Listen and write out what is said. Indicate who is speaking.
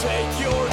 Speaker 1: take your